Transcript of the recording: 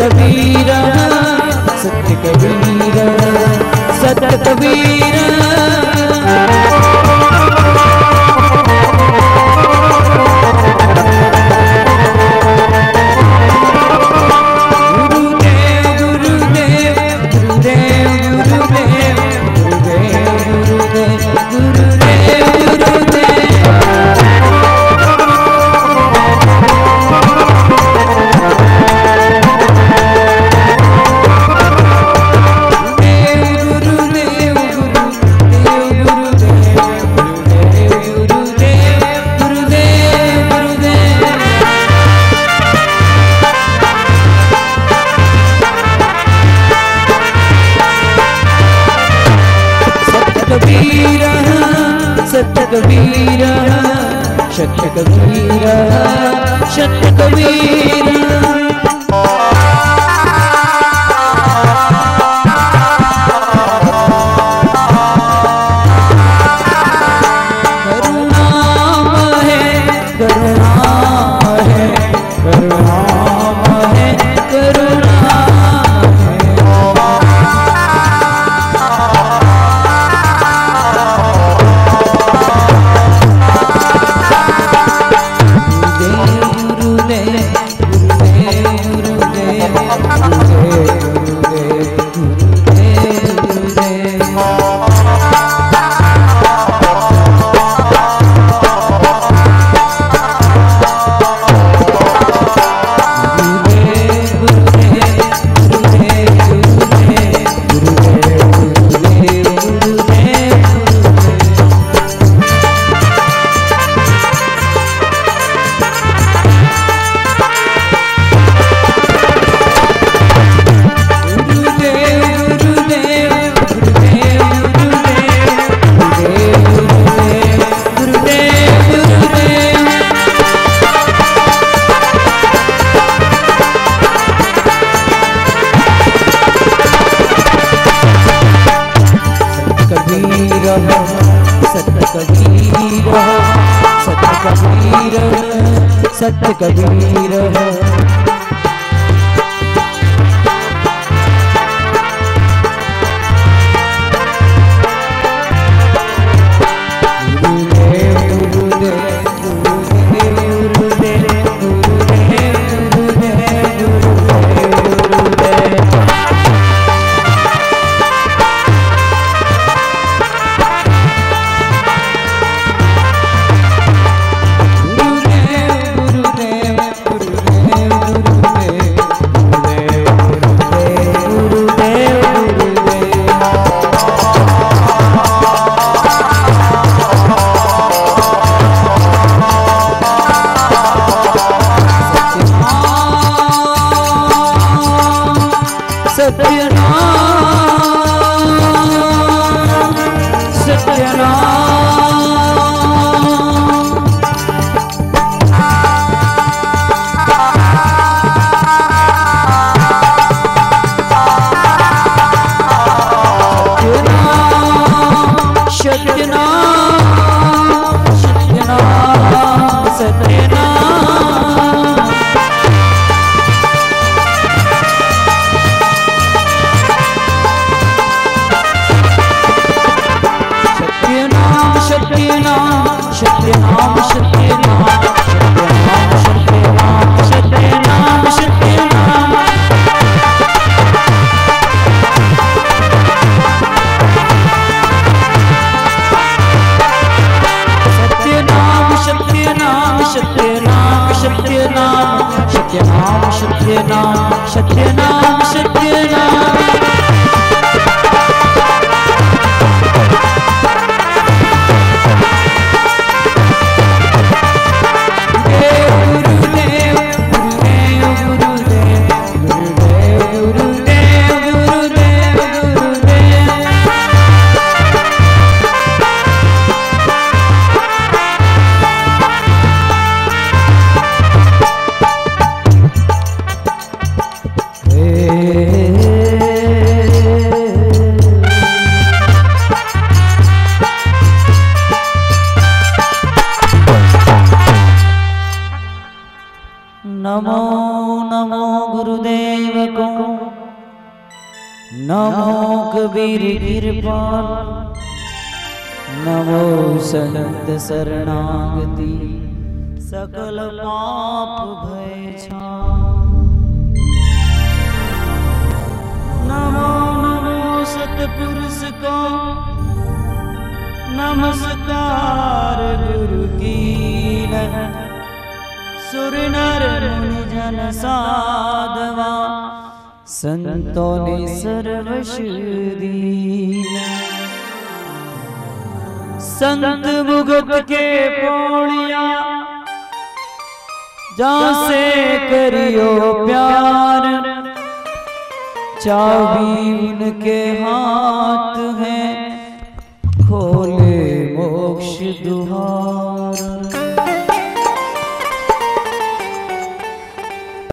कबीरा सत्य कबीरा सत्य कबीरा शतकवीरा शतकवीरा शतकवीर सत्य कबीर सत्य कबीर सत्य कबीर सत्यनाम सत्यनाम सत्यनाम सत्यनाम सत्यनाम सत्यनाम सत्यनाम। कबीर कृपाल नमो संत शरणागति, सकल पाप भय नमो नमो सतपुरुष को, नमस्कार गुरु की सुर नर जन साधवा संतों ने सर्वश दीना संत मुगत के पौड़िया, जा से करियो प्यार। चाबी उनके हाथ है, खोले मोक्ष दुहार।